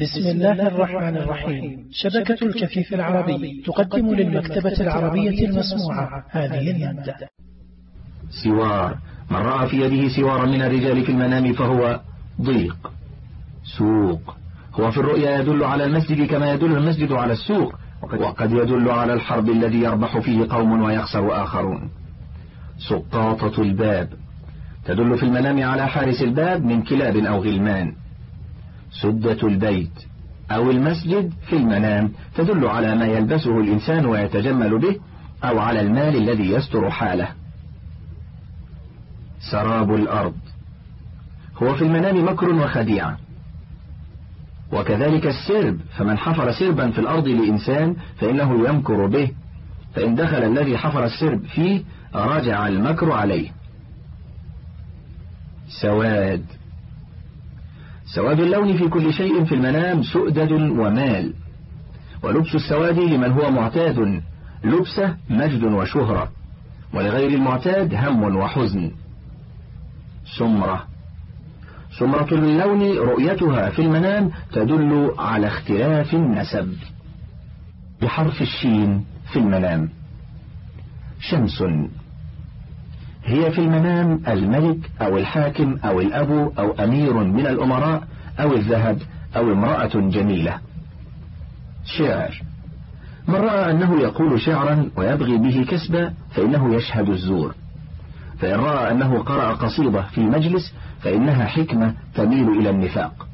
بسم الله الرحمن الرحيم. شبكة الكفيف العربي تقدم للمكتبة العربية المسموعة. هذه المادة سوار من رأى في يده سوارا من الرجال في المنام فهو ضيق سوق. هو في الرؤيا يدل على المسجد كما يدل المسجد على السوق. وقد يدل على الحرب الذي يربح فيه قوم ويخسر آخرون. سقاطة الباب. تدل في المنام على حارس الباب من كلاب أو غلمان. سدة البيت أو المسجد في المنام تدل على ما يلبسه الإنسان ويتجمل به أو على المال الذي يستر حاله. سراب الأرض. هو في المنام مكر وخديعة وكذلك السرب فمن حفر سربا في الأرض لإنسان فإنه يمكر به. فإن دخل الذي حفر السرب فيه رجع المكر عليه. سواد. سواد اللون في كل شيء في المنام سؤدد ومال. ولبس السواد لمن هو معتاد لبسه مجد وشهرة ولغير المعتاد هم وحزن. سمرة. سمرة اللون رؤيتها في المنام تدل على اختلاف النسب. بحرف الشين في المنام. شمس. هي في المنام الملك أو الحاكم أو الأب أو أمير من الأمراء أو الذهب أو امرأة جميلة. شعر. من رأى أنه يقول شعرا ويبغي به كسبا فإنه يشهد الزور. فإن رأى أنه قرأ قصيدة في مجلس فإنها حكمة تميل إلى النفاق.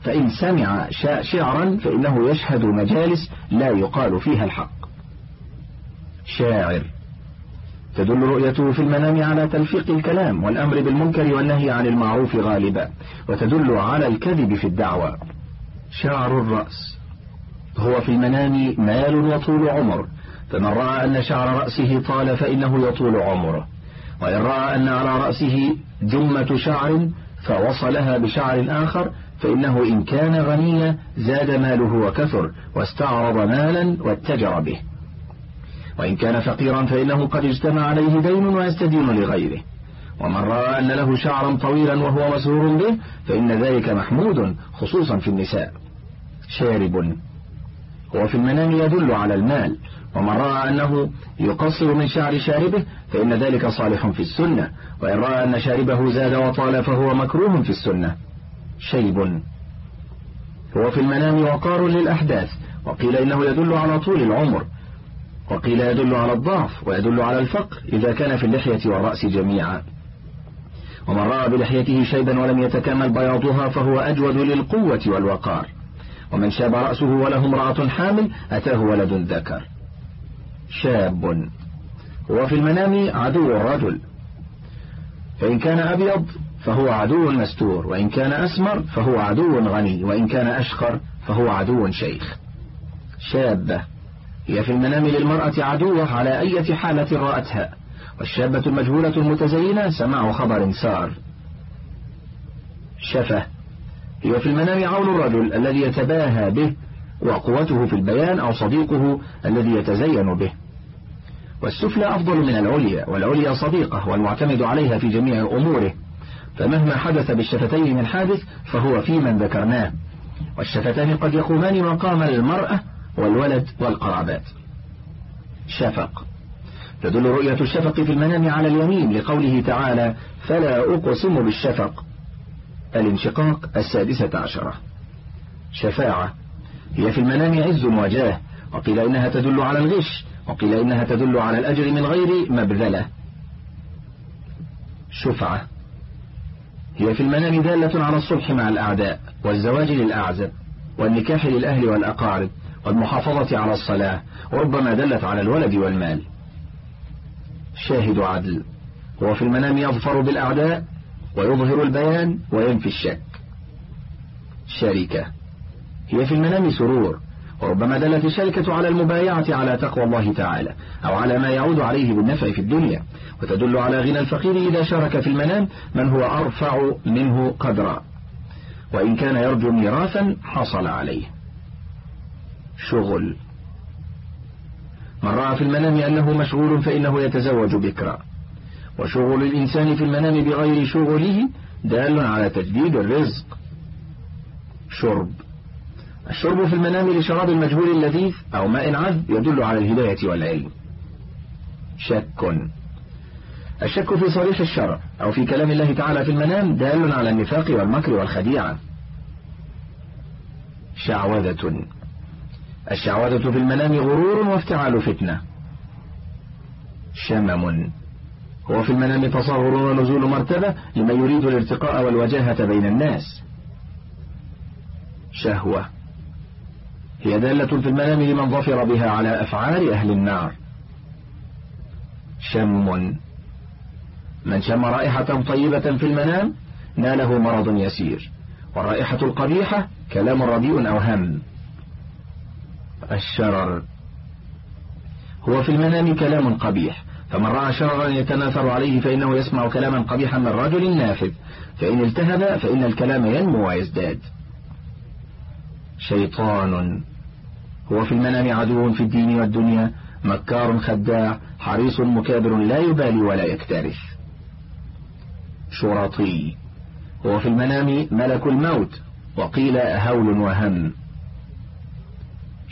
فإن سمع شعرا فإنه يشهد مجالس لا يقال فيها الحق. شاعر. تدل رؤيته في المنام على تلفيق الكلام والأمر بالمنكر والنهي عن المعروف غالبا وتدل على الكذب في الدعوة. شعر الرأس. هو في المنام مال وطول عمر فمن رأى أن شعر رأسه طال فإنه يطول عمره. وإن رأى أن على رأسه جمة شعر فوصلها بشعر آخر فإنه إن كان غنيا زاد ماله وكثر واستعرض مالا واتجر به. وإن كان فقيرا فإنه قد اجتمع عليه دين ويستدين لغيره. ومن رأى أن له شعرا طويلا وهو مسرور به فإن ذلك محمود خصوصا في النساء. شارب. هو في المنام يدل على المال. ومن رأى أنه يقصر من شعر شاربه فإن ذلك صالح في السنة. وإن رأى أن شاربه زاد وطال فهو مكروه في السنة. شيب. هو في المنام وقار للأحداث. وقيل إنه يدل على طول العمر. وقيل يدل على الضعف ويدل على الفقر إذا كان في اللحية والرأس جميعا. ومن رأى بلحيته شيبا ولم يتكمل بياضها فهو أجود للقوة والوقار. ومن شاب رأسه وله امرأة حامل أتاه ولد ذكر. شاب. هو في المنام عدو الرجل. فإن كان أبيض فهو عدو مستور. وإن كان أسمر فهو عدو غني. وإن كان أشقر فهو عدو شيخ. شابة هي في المنام للمرأة عدوة على أي حالة رأتها والشابة المجهولة المتزينة سماع خبر سار. شفة هي في المنام عون الرجل الذي يتباهى به وقوته في البيان أو صديقه الذي يتزين به. والسفلى أفضل من العليا والعليا صديقة والمعتمد عليها في جميع أموره. فمهما حدث بالشفتين من حادث فهو في من ذكرناه. والشفتان قد يقومان مقام المرأة والولد والقرابات. شفق. تدل رؤية الشفق في المنام على اليمين لقوله تعالى فلا أقسم بالشفق. الانشقاق السادسة عشرة. شفاعة. هي في المنام عز وجاه وقيل إنها تدل على الغش. وقيل إنها تدل على الأجر من غير مبذلة. شفعة. هي في المنام دالة على الصلح مع الأعداء والزواج للأعزب والنكاح للأهل والأقارب. والمحافظة على الصلاة وربما دلت على الولد والمال. شاهد عدل. هو في المنام يظفر بالأعداء ويظهر البيان وينفي الشك. شركة. هي في المنام سرور. وربما دلت الشركة على المبايعة على تقوى الله تعالى أو على ما يعود عليه بالنفع في الدنيا. وتدل على غنى الفقير إذا شارك في المنام من هو أرفع منه قدرا. وإن كان يرجو ميراثا حصل عليه. شغل. من رأى في المنام أنه مشغول فإنه يتزوج بكرا. وشغل الإنسان في المنام بغير شغله دال على تجديد الرزق. شرب. الشرب في المنام لشراب المجهول اللذيذ أو ماء عذب يدل على الهداية والعلم. شك. الشك في صريح الشرع أو في كلام الله تعالى في المنام دال على النفاق والمكر والخديعة. شعوذة. الشعوذة في المنام غرور وافتعال فتنة. شمم. هو في المنام تصاغر ونزول مرتبة لمن يريد الارتقاء والوجاهة بين الناس. شهوة. هي دالة في المنام لمن ظفر بها على أفعال أهل النار. شم من شم رائحة طيبة في المنام ناله مرض يسير. والرائحة القبيحة كلام رديء أو هم. الشرر. هو في المنام كلام قبيح فمن رأى شررا يتناثر عليه فإنه يسمع كلاما قبيحا من رجل نافذ. فإن التهب فإن الكلام ينمو ويزداد. شيطان. هو في المنام عدو في الدين والدنيا مكار خداع حريص مكابر لا يبالي ولا يكترث. شرطي. هو في المنام ملك الموت وقيل هول وهم.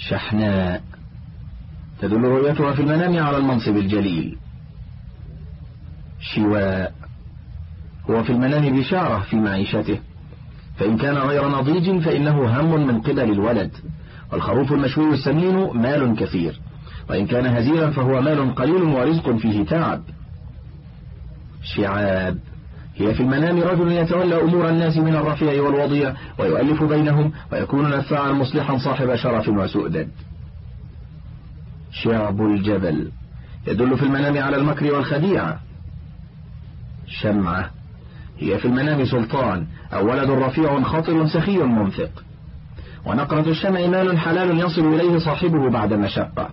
شحناء. تدل رؤيتها في المنام على المنصب الجليل. شواء. هو في المنام بشارة في معيشته. فإن كان غير نضيج فإنه هم من قبل الولد. والخروف المشوي السمين مال كثير. وإن كان هزيلا فهو مال قليل ورزق فيه تعب. شعاب. هي في المنام رجل يتولى أمور الناس من الرفيع والوضيع ويؤلف بينهم ويكون نفاعا مصلحا صاحب شرف وسؤدد شعب الجبل يدل في المنام على المكر والخديعة شمعة هي في المنام سلطان أو ولد رفيع خطر سخي منفق. ونقرة الشمع مال حلال يصل إليه صاحبه بعد مشقة.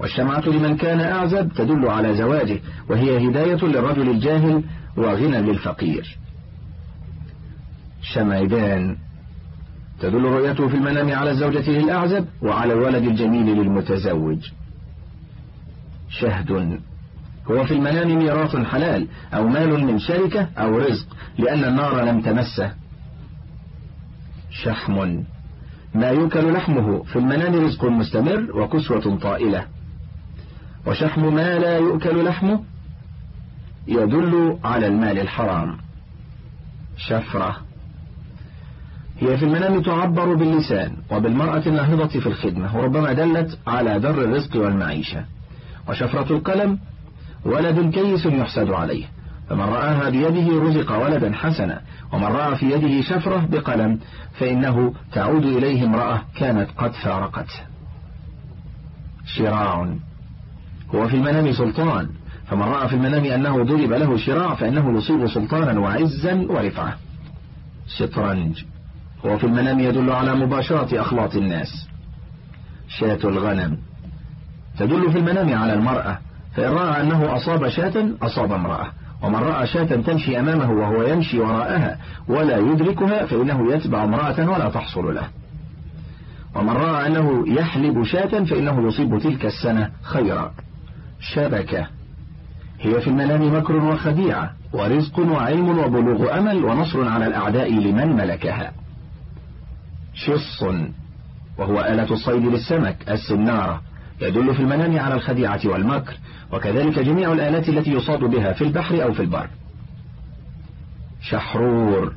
والشمعة لمن كان أعزب تدل على زواجه وهي هداية للرجل الجاهل وغنى للفقير. شمعدان تدل رؤيته في المنام على الزوجة للأعزب وعلى الولد الجميل للمتزوج. شهد هو في المنام ميراث حلال أو مال من شركة أو رزق لأن النار لم تمسه. شحم ما يوكل لحمه في المنام رزق مستمر وكسوة طائلة. وشحم ما لا يؤكل لحمه يدل على المال الحرام. شفرة. هي في المنام تعبر باللسان وبالمرأة الناهضة في الخدمة وربما دلت على در الرزق والمعيشة. وشفرة القلم ولد كيس يحسد عليه. فمن رآها بيده رزق ولدا حسنا ومن رأى في يده شفرة بقلم فإنه تعود إليه امرأة كانت قد فارقته شراع. هو في المنام سلطان. فمن رأى في المنام أنه ضرب له شراع فإنه يصيب سلطانا وعزا ورفعة. شطرنج. هو في المنام يدل على مباشرة أخلاط الناس. شاة الغنم. تدل في المنام على المرأة. فإن رأى أنه أصاب شاة أصاب امرأة. ومن رأى شاة تمشي أمامه وهو يمشي وراءها ولا يدركها فإنه يتبع امرأة ولا تحصل له. ومن رأى أنه يحلب شاة فإنه يصيب تلك السنة خيرا. شبكة. هي في المنام مكر وخديعة ورزق وعلم وبلوغ أمل ونصر على الأعداء لمن ملكها. شص وهو آلة الصيد للسمك السنارة يدل في المنام على الخديعة والمكر وكذلك جميع الآلات التي يصاد بها في البحر أو في البر. شحرور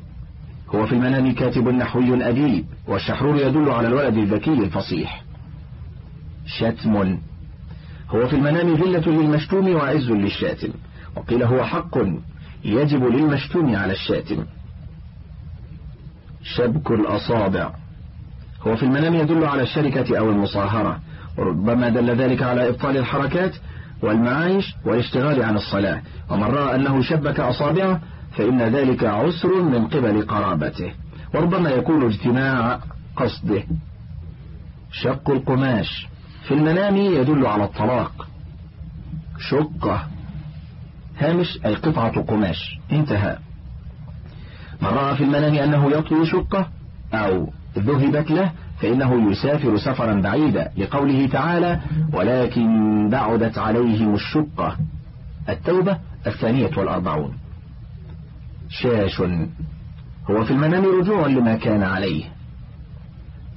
هو في المنام كاتب نحوي أديب والشحرور يدل على الولد الذكي الفصيح. شتم هو في المنام ذلة للمشتوم وعز للشاتم. وقيل هو حق يجب للمشتوم على الشاتم. شبك الأصابع. هو في المنام يدل على الشركة أو المصاهرة. وربما دل ذلك على إبطال الحركات والمعايش والاشتغال عن الصلاة. ومن رأى أنه شبك أصابعه فإن ذلك عسر من قبل قرابته. وربما يكون اجتماع قصده. شق القماش. في المنام يدل على الطلاق. شقة. هامش أي قطعة قماش. انتهى. من رأى في المنام أنه يطوي شقة أو ذهبت له فإنه يسافر سفرا بعيدا لقوله تعالى ولكن بعدت عليهم الشقة. التوبة الثانية والأربعون. شاش. هو في المنام رجوع لما كان عليه.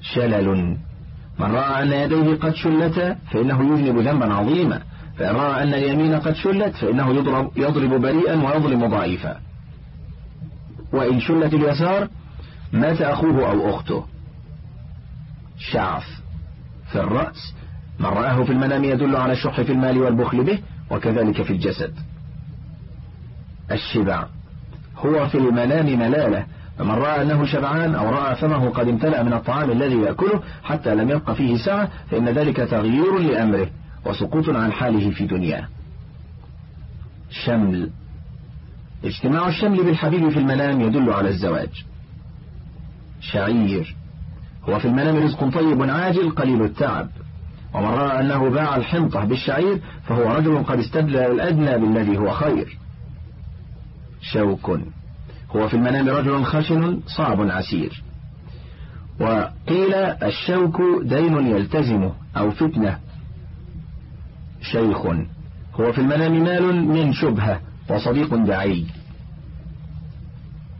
شلل. من رأى أن يديه قد شلتا فإنه يذنب ذنبا عظيما. فإن رأى أن اليمين قد شلت فإنه يضرب, يضرب بريئا ويظلم ضعيفا. وإن شلت اليسار مات أخوه أو أخته. شعف في الرأس. من رآه في المنام يدل على الشح في المال والبخل به وكذلك في الجسد. الشبع. هو في المنام ملالة. فمن رأى أنه شبعان أو رأى فمه قد امتلأ من الطعام الذي يأكله حتى لم يبق فيه سعة فإن ذلك تغيير لأمره وسقوط عن حاله في دنياه. شمل. اجتماع الشمل بالحبيب في المنام يدل على الزواج. شعير. هو في المنام رزق طيب عاجل قليل التعب. ومن رأى أنه باع الحنطة بالشعير فهو رجل قد استبدل الأدنى بالذي هو خير. شوك. هو في المنام رجل خشن صعب عسير. وقيل الشوك دين يلتزمه أو فتنة. شيخ هو في المنام مال من شبهة وصديق دعي.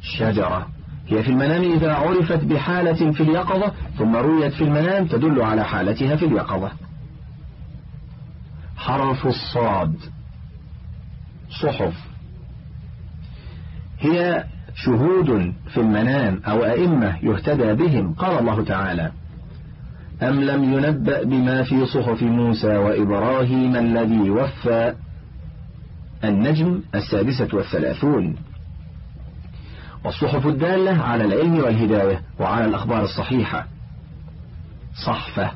شجرة هي في المنام إذا عرفت بحالة في اليقظة ثم رويت في المنام تدل على حالتها في اليقظة. حرف الصاد صحف. هي شهود في المنام أو أئمة يهتدى بهم قال الله تعالى أم لم ينبأ بما في صحف موسى وإبراهيم الذي وفى النجم السادسة والثلاثون. والصحف الدالة على العلم والهداية وعلى الأخبار الصحيحة. صحفة.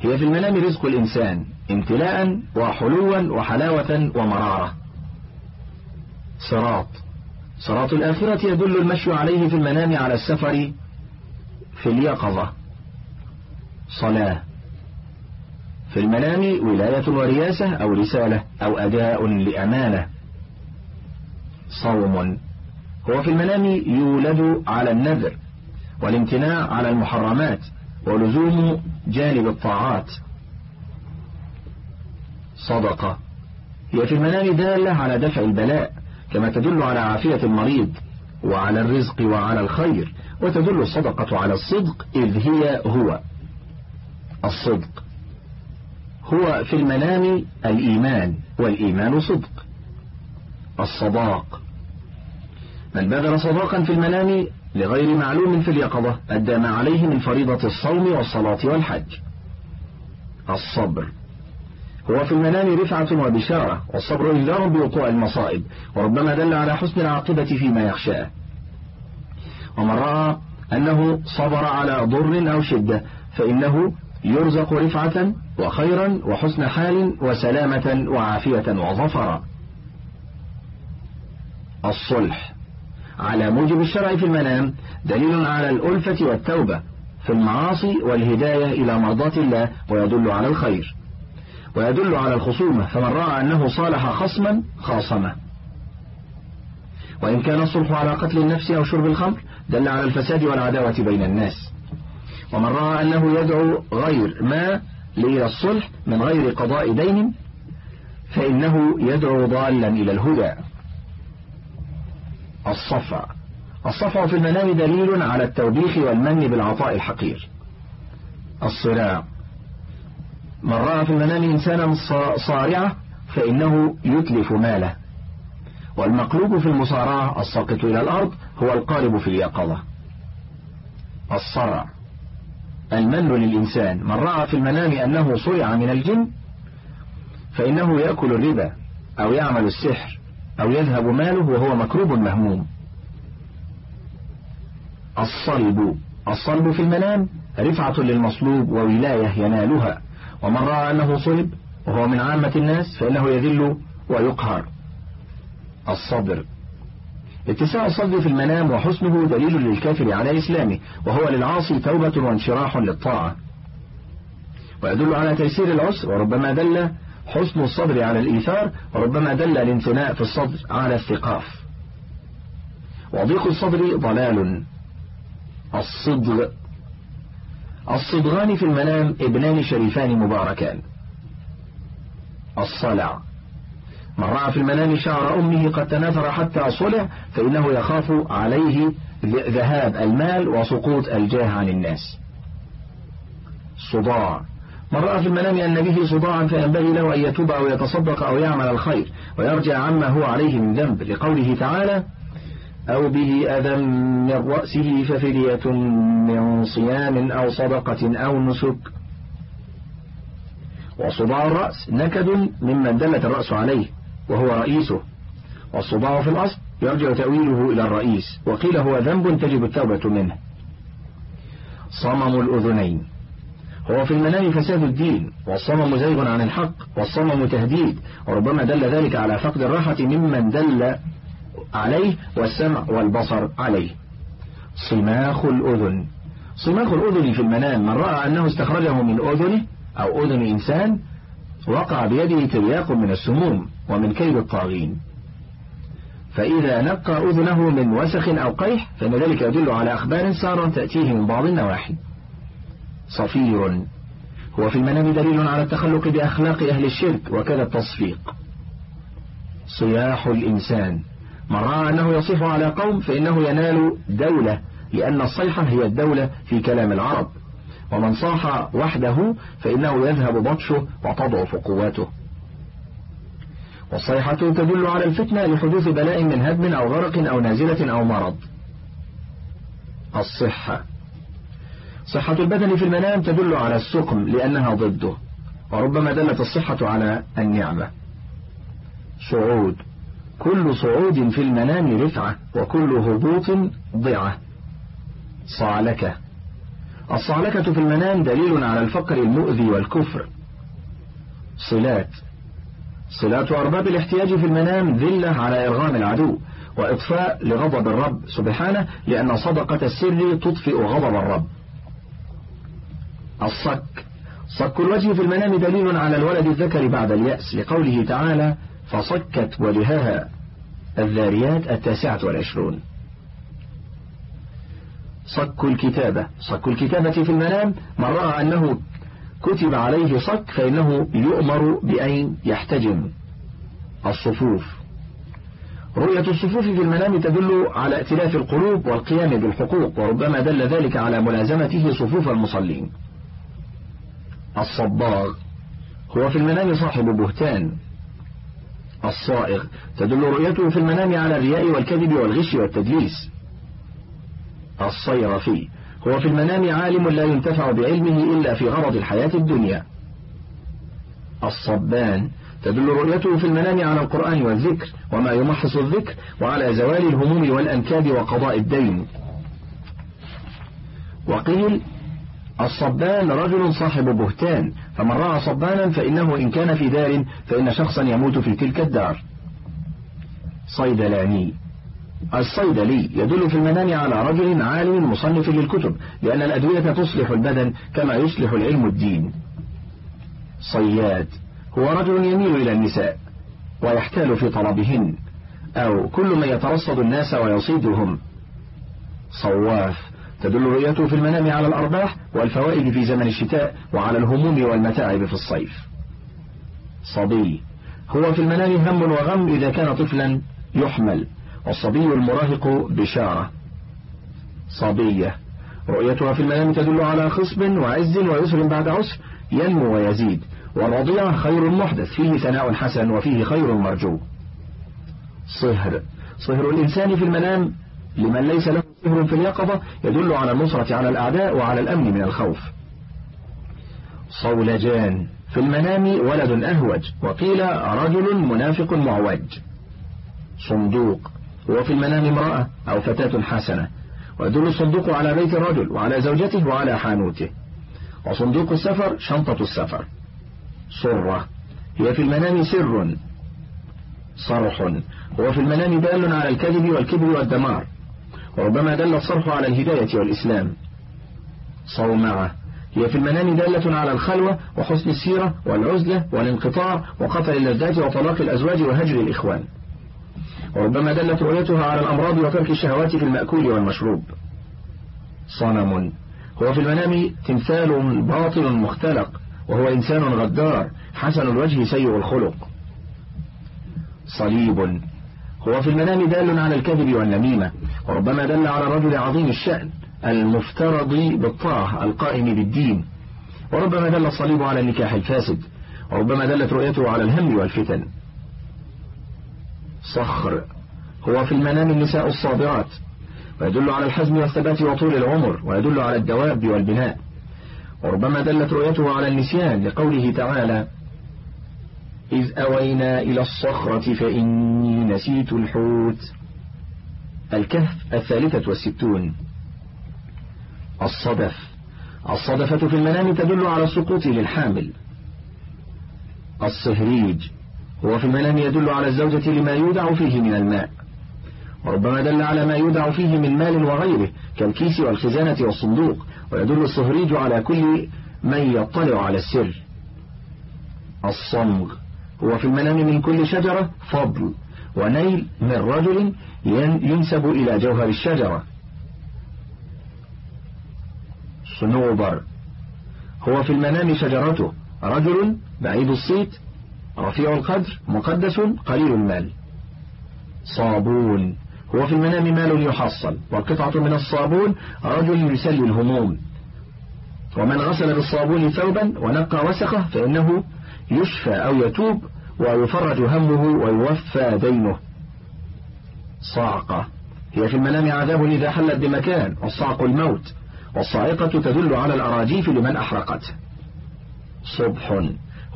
هي في المنام رزق الإنسان امتلاء وحلوا وحلاوة ومرارة. صراط. صراط الآخرة يدل المشي عليه في المنام على السفر في اليقظة. صلاة. في المنام ولاية ورياسة أو رسالة أو أداء لأمانة. صوم. هو في المنام يولد على النذر والامتناع على المحرمات ولزوم جانب الطاعات. صدقة. هي في المنام دالة على دفع البلاء كما تدل على عافية المريض وعلى الرزق وعلى الخير وتدل الصدقة على الصدق إذ هي هو الصدق. هو في المنام الإيمان والإيمان صدق. الصداق. من بذل صداقا في المنام لغير معلوم في اليقظة أدى ما عليه من فريضة الصوم والصلاة والحج. الصبر. هو في المنام رفعة وبشارة والصبر إنذار بوقوع المصائب وربما دل على حسن العاقبة فيما يخشاه. ومن رأى أنه صبر على ضر أو شدة فإنه يرزق رفعة وخيرا وحسن حال وسلامة وعافية وظفرا. الصلح. على موجب الشرع في المنام دليل على الألفة والتوبة في المعاصي والهداية إلى مرضاة الله ويدل على الخير. ويدل على الخصومة فمن رأى أنه صالح خصما خاصمه. وإن كان الصلح على قتل النفس أو شرب الخمر دل على الفساد والعداوة بين الناس. ومن رأى أنه يدعو غير ما لإلى الصلح من غير قضاء دين فإنه يدعو ضالا إلى الهدى. الصفع الصفع في المنام دليل على التوبيخ والمن بالعطاء الحقير. الصراع من رأى في المنام إنسانا صارعة فإنه يتلف ماله. والمقلوب في المصارعة الساقط إلى الأرض هو القارب في اليقظة. الصرع. المن للإنسان. من رأى في المنام أنه صرع من الجن فإنه يأكل الربا أو يعمل السحر أو يذهب ماله وهو مكروب مهموم. الصلب. الصلب في المنام رفعة للمصلوب وولاية ينالها. ومن رأى أنه صلب وهو من عامة الناس فإنه يذل ويقهر. الصبر. اتساع الصدر في المنام وحسنه دليل للكافر على إسلامه وهو للعاصي توبة وانشراح للطاعة. ويدل على تيسير العسر وربما دل حسن الصبر على الإيثار وربما دل الامتناء في الصدر على الثقاف. وضيق الصدر ضلال. الصدغ. الصدغان في المنام ابنان شريفان مباركان. الصلع. من رأى في المنام شعر أمه قد تناثر حتى صلع فإنه يخاف عليه ذهاب المال وسقوط الجاه عن الناس. صداع. من رأى في المنام أن به صداعا فينبغي له أن يتوب أو يتصدق أو يعمل الخير ويرجع عما هو عليه من ذنب. لقوله تعالى أو به أذى من رأسه ففدية من صيام أو صدقة أو نسك. وصداع الرأس نكد ممن دلت الرأس عليه وهو رئيسه. والصداع في الأصل يرجع تأويله إلى الرئيس وقيل هو ذنب تجب التوبة منه. صمم الأذنين. هو في المنام فساد الدين والصمم زيغ عن الحق والصمم تهديد وربما دل ذلك على فقد الراحة ممن دل عليه والسمع والبصر عليه. صماخ الأذن. صماخ الأذن في المنام من رأى أنه استخرجه من أذنه أو أذن إنسان وقع بيده ترياق من السموم ومن كيد الطاغين. فإذا نقى أذنه من وسخ أو قيح فإن ذلك يدل على أخبار سارة تأتيه من بعض النواحي. صفير. هو في المنام دليل على التخلق بأخلاق أهل الشرك وكذا التصفيق. صياح الإنسان. من رأى أنه يصيح على قوم فإنه ينال دولة لأن الصيحة هي الدولة في كلام العرب. ومن صاح وحده فإنه يذهب بطشه وتضعف قواته والصيحة تدل على الفتنة لحدوث بلاء من هدم أو غرق أو نازلة أو مرض. الصحة. صحة البدن في المنام تدل على السقم لأنها ضده وربما دلت الصحة على النعمة. صعود كل صعود في المنام رفعة وكل هبوط ضعة. صعلكة الصعلكة في المنام دليل على الفقر المؤذي والكفر. صلات. صلات أرباب الاحتياج في المنام ذلة على إرغام العدو وإطفاء لغضب الرب سبحانه لأن صدقة السر تطفئ غضب الرب. الصك. صك الوجه في المنام دليل على الولد الذكر بعد اليأس لقوله تعالى فصكت وجهها الذاريات التاسعة والعشرون. صك الكتابة. صك الكتابة في المنام. من رأى أنه كتب عليه صك فإنه يؤمر بأن يحتجم. الصفوف. رؤية الصفوف في المنام تدل على ائتلاف القلوب والقيام بالحقوق وربما دل ذلك على ملازمته صفوف المصلين. الصباغ. هو في المنام صاحب بهتان. الصائغ. تدل رؤيته في المنام على الرياء والكذب والغش والتدليس. الصيرفي. هو في المنام عالم لا ينتفع بعلمه إلا في غرض الحياة الدنيا. الصبان. تدل رؤيته في المنام على القرآن والذكر وما يمحص الذكر وعلى زوال الهموم والأنكاد وقضاء الدين. وقيل الصبان رجل صاحب بهتان فمن رأى صبانا فإنه إن كان في دار فإن شخصا يموت في تلك الدار. صيدلاني. الصيدلي يدل في المنام على رجل عالم مصنف للكتب لأن الأدوية تصلح البدن كما يصلح العلم الدين. صياد. هو رجل يميل إلى النساء ويحتال في طلبهن أو كل من يترصد الناس ويصيدهم. صواف. تدل رؤيته في المنام على الأرباح والفوائد في زمن الشتاء وعلى الهموم والمتاعب في الصيف. صبي هو في المنام هم وغم إذا كان طفلا يحمل والصبي المراهق بشارة. صبية رؤيتها في المنام تدل على خصب وعز ويسر بعد عسر ينمو ويزيد والرضيع خير محدث فيه ثناء حسن وفيه خير مرجو. صهر صهر الإنسان في المنام لمن ليس له صهر في اليقظة يدل على النصرة على الأعداء وعلى الأمن من الخوف. صولجان في المنام ولد أهوج وقيل رجل منافق معوج. صندوق هو في المنام امرأة أو فتاة حسنة. ويدل الصندوق على بيت الرجل وعلى زوجته وعلى حانوته. وصندوق السفر شنطة السفر. صرة هي في المنام سر. صرح هو في المنام دال على الكذب والكبر والدمار. وربما دل الصرح على الهداية والإسلام. صومعة. هي في المنام دالة على الخلوة وحسن السيرة والعزلة والانقطاع وقتل اللذات وطلاق الأزواج وهجر الإخوان. وربما دلت رؤيتها على الأمراض وترك الشهوات في المأكول والمشروب. صنم. هو في المنام تمثال باطل مختلق وهو إنسان غدار حسن الوجه سيء الخلق. صليب. هو في المنام دال على الكذب والنميمة وربما دل على رجل عظيم الشأن المفترض بالطاعة القائم بالدين. وربما دل الصليب على النكاح الفاسد وربما دلت رؤيته على الهم والفتن. صخر هو في المنام النساء الصابرات ويدل على الحزم والثبات وطول العمر ويدل على الدواب والبناء. وربما دلت رؤيته على النسيان لقوله تعالى إذ أوينا إلى الصخرة فإني نسيت الحوت. الكهف الثالثة والستون. الصدف. الصدفة في المنام تدل على السقوط للحامل. الصهريج. هو في المنام يدل على الزوجة لما يودع فيه من الماء. وربما دل على ما يودع فيه من مال وغيره كالكيس والخزانة والصندوق. ويدل الصهريج على كل من يطلع على السر. الصمغ. هو في المنام من كل شجرة فضل ونيل من رجل ينسب إلى جوهر الشجرة. صنوبر هو في المنام شجرته. رجل بعيد الصيت رفيع القدر مقدس قليل المال. صابون. هو في المنام مال يحصل وقطعة من الصابون رجل يسلي الهموم. ومن غسل بالصابون ثوبا ونقى وسخه فإنه يشفى أو يتوب ويفرج همه ويوفى دينه. صاعقة. هي في المنام عذاب إذا حلت بمكان والصعق الموت. والصاعقة تدل على الأراجيف لمن أحرقت. صبح.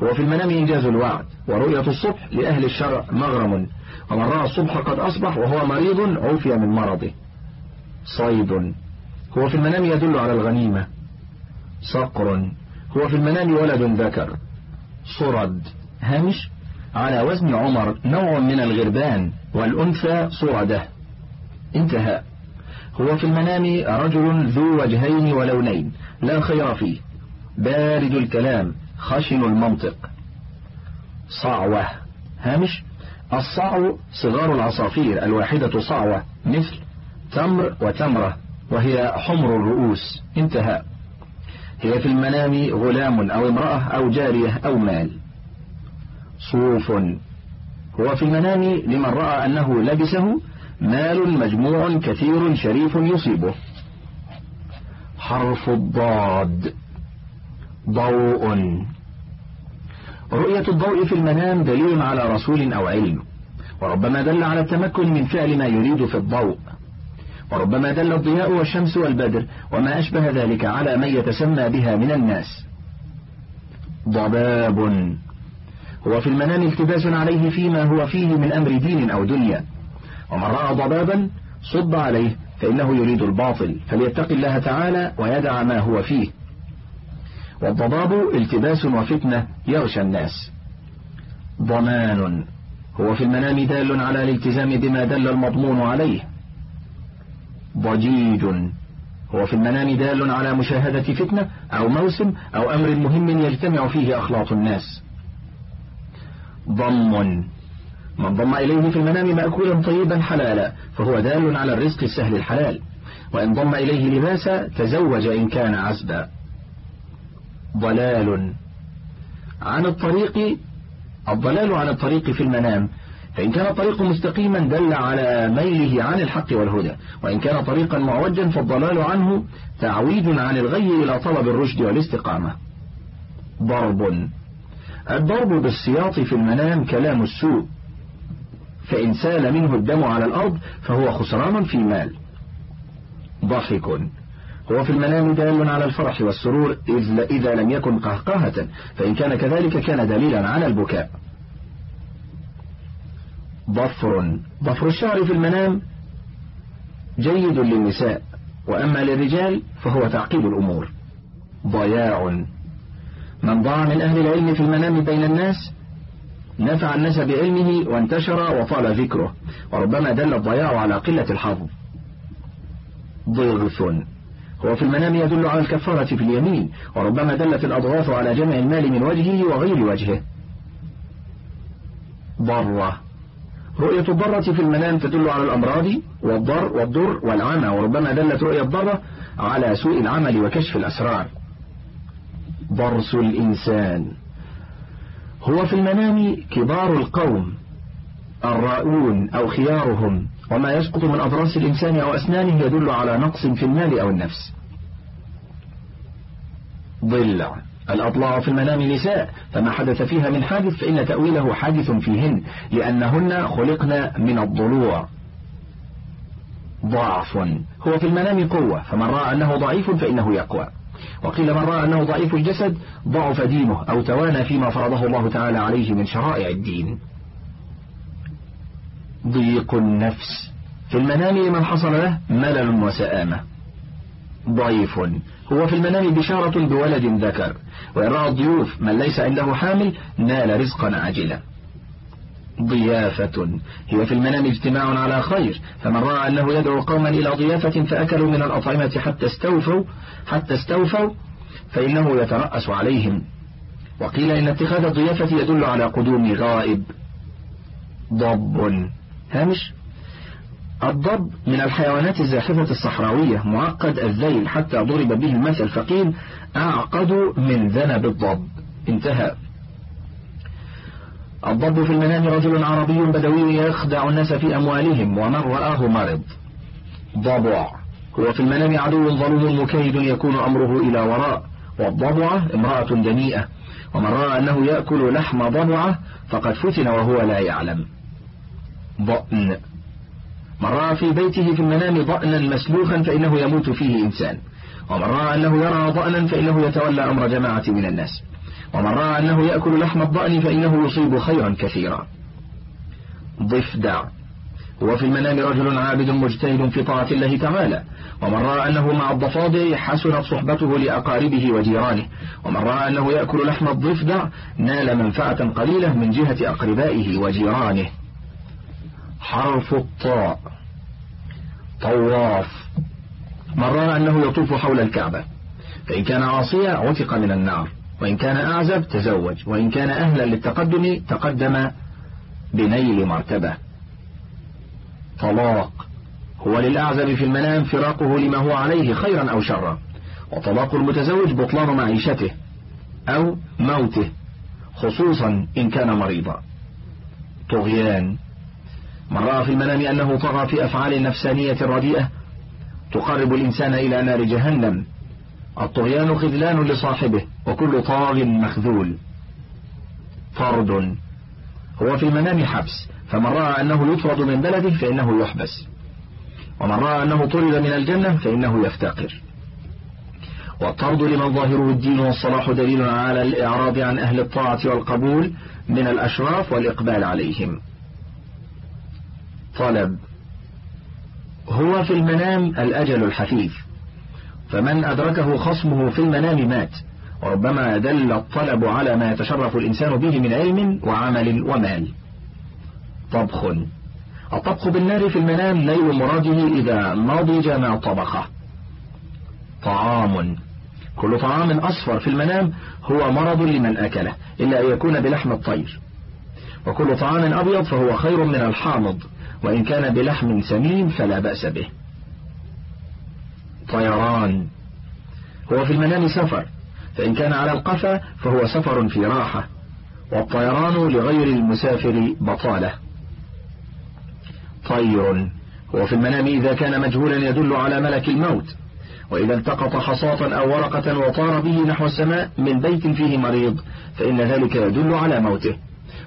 هو في المنام إنجاز الوعد ورؤية الصبح لأهل الشرع مغرم. ومن رأى الصبح قد أصبح وهو مريض عوفي من مرضه. صيد. هو في المنام يدل على الغنيمة. صقر. هو في المنام ولد ذكر. صرد هامش. على وزن عمر نوع من الغربان والأنثى صرده. انتهى. هو في المنام رجل ذو وجهين ولونين لا خير فيه. بارد الكلام خشن المنطق. صعوة. هامش. الصعو صغار العصافير الواحدة صعوة مثل تمر وتمرة وهي حمر الرؤوس. انتهى. هي في المنام غلام أو امرأة أو جارية أو مال. صوف. هو في المنام لمن رأى أنه لبسه مال مجموع كثير شريف يصيبه. حرف الضاد. ضوء. رؤية الضوء في المنام دليل على رسول أو علم وربما دل على التمكن من فعل ما يريد في الضوء. وربما دل الضياء والشمس والبدر وما أشبه ذلك على من يتسمى بها من الناس. ضباب. هو في المنام التباس عليه فيما هو فيه من أمر دين أو دنيا. ومن رأى ضبابا صب عليه فإنه يريد الباطل فليتق الله تعالى ويدع ما هو فيه. والضباب التباس وفتنة يغشى الناس. ضمان. هو في المنام دال على الالتزام بما دل المضمون عليه. ضجيج. هو في المنام دال على مشاهدة فتنة أو موسم أو أمر مهم يجتمع فيه أخلاط الناس. ضم. من ضم إليه في المنام مأكولا طيبا حلالا فهو دال على الرزق السهل الحلال. وإن ضم إليه لباسا تزوج إن كان عزبا. ضلال. عن الطريق الضلال عن الطريق في المنام. فإن كان الطريق مستقيما دل على ميله عن الحق والهدى وإن كان طريقا معوجا فالضلال عنه تعويد عن الغي إلى طلب الرشد والاستقامة. ضرب. الضرب بالسياط في المنام كلام السوء. فإن سال منه الدم على الأرض فهو خسران في مال. ضحك. هو في المنام دال على الفرح والسرور إذا لم يكن قهقهة فإن كان كذلك كان دليلا على البكاء. ضفر ضفر الشعر في المنام جيد للنساء وأما للرجال فهو تعقيد الأمور. ضياع. من ضاع من أهل العلم في المنام بين الناس نفع الناس بعلمه وانتشر وطال ذكره وربما دل الضياع على قلة الحظ. ضغث هو في المنام يدل على الكفارة في اليمين وربما دلت الأضغاث على جمع المال من وجهه وغير وجهه. ضرة. رؤية الضرة في المنام تدل على الأمراض والضر والضر والعمى وربما دلت رؤية الضرة على سوء العمل وكشف الأسرار. ضرس الإنسان. هو في المنام كبار القوم الرائون أو خيارهم وما يسقط من أضراس الإنسان أو أسنانه يدل على نقص في المال أو النفس. ضلع. الأضلاع في المنام نساء فما حدث فيها من حادث فإن تأويله حادث فيهن لأنهن خلقن من الضلوع. ضعف هو في المنام قوة فمن رأى أنه ضعيف فإنه يقوى. وقيل من رأى أنه ضعيف الجسد ضعف دينه أو توانى فيما فرضه الله تعالى عليه من شرائع الدين. ضيق النفس. في المنام لمن حصل له ملل وسآمة. ضعيف. هو في المنام بشارة بولد ذكر وإن رأى الضيوف من ليس عنده حامل نال رزقا عاجلا. ضيافة هي في المنام اجتماع على خير فمن رأى أنه يدعو قوما إلى ضيافة فأكلوا من الأطعمة حتى استوفوا حتى استوفوا فإنه يترأس عليهم. وقيل إن اتخاذ الضيافة يدل على قدوم غائب. ضب هامش؟ الضب من الحيوانات الزاحفة الصحراوية معقد الذيل حتى ضرب به المثل فقيل أعقد من ذنب الضب. انتهى. الضب في المنام رجل عربي بدوي يخدع الناس في أموالهم ومن رآه مرض. ضبع. هو في المنام عدو ظلوم مكيد يكون أمره إلى وراء. والضبعة امرأة دنيئة ومن رأى أنه يأكل لحم ضبعة فقد فتن وهو لا يعلم. ضأن. من رأى في بيته في المنام ضأنا مسلوخا فإنه يموت فيه إنسان. ومن رأى أنه يرى ضأنا فإنه يتولى أمر جماعة من الناس. ومن رأى أنه يأكل لحم الضأن فإنه يصيب خيرا كثيرا. ضفدع هو في المنام رجل عابد مجتهد في طاعة الله تعالى. ومن رأى أنه مع الضفادع حسنت صحبته لأقاربه وجيرانه. ومن رأى أنه يأكل لحم الضفدع نال منفعة قليلة من جهة أقربائه وجيرانه. حرف الطاء. طواف. من رأى أنه يطوف حول الكعبة. فإن كان عاصيا عتق من النار. وإن كان أعزب تزوج. وإن كان أهلا للتقدم تقدم بنيل مرتبة. طلاق. هو للأعزب في المنام فراقه لما هو عليه خيرا أو شرا. وطلاق المتزوج بطلان معيشته أو موته خصوصا إن كان مريضا. طغيان. من رأى في المنام أنه طغى في أفعال نفسانية رديئة تقرب الإنسان إلى نار جهنم. الطغيان خذلان لصاحبه وكل طاغ مخذول. فرد. هو في المنام حبس فمن رأى أنه يطرد من بلده فإنه يحبس. ومن رأى أنه طرد من الجنة فإنه يفتقر. والطرد لمن ظاهره الدين والصلاح دليل على الإعراض عن أهل الطاعة والقبول من الأشراف والإقبال عليهم. طلب. هو في المنام الأجل الحثيث فمن أدركه خصمه في المنام مات وربما دل الطلب على ما يتشرف الإنسان به من علم وعمل ومال. طبخ. الطبخ بالنار في المنام نيل مراده إذا نضج ما طبخه. طعام. كل طعام أصفر في المنام هو مرض لمن أكله إلا أن يكون بلحم الطير. وكل طعام أبيض فهو خير من الحامض. وإن كان بلحم سمين فلا بأس به. طيران. هو في المنام سفر. فإن كان على القفا فهو سفر في راحة. والطيران لغير المسافر بطالة. طير. هو في المنام إذا كان مجهولا يدل على ملك الموت. وإذا التقط حصاة أو ورقة وطار به نحو السماء من بيت فيه مريض فإن ذلك يدل على موته.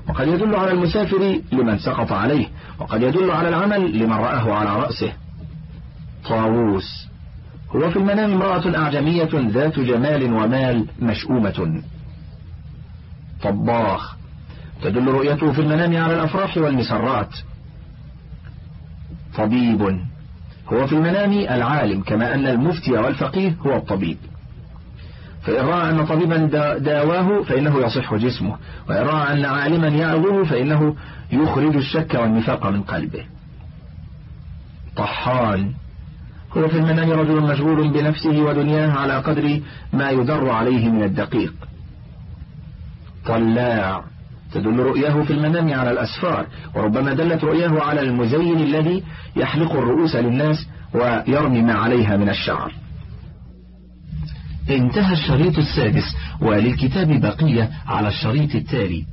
وقد يدل على المسافر لمن سقط عليه وقد يدل على العمل لمن رآه على رأسه. طاووس. هو في المنام امرأة أعجمية ذات جمال ومال مشؤومة. طباخ. تدل رؤيته في المنام على الأفراح والمسرات. طبيب. هو في المنام العالم كما أن المفتي والفقيه هو الطبيب. فإن رأى أن طبيبا داواه فإنه يصح جسمه وإن رأى أن عالما يعظه فإنه يخرج الشك والنفاق من قلبه. طحان. هو في المنام رجل مشغول بنفسه ودنياه على قدر ما يدر عليه من الدقيق. طلاع. تدل رؤياه في المنام على الأسفار وربما دلت رؤياه على المزين الذي يحلق الرؤوس للناس ويرمي ما عليها من الشعر. انتهى الشريط السادس وللكتاب بقية على الشريط التالي.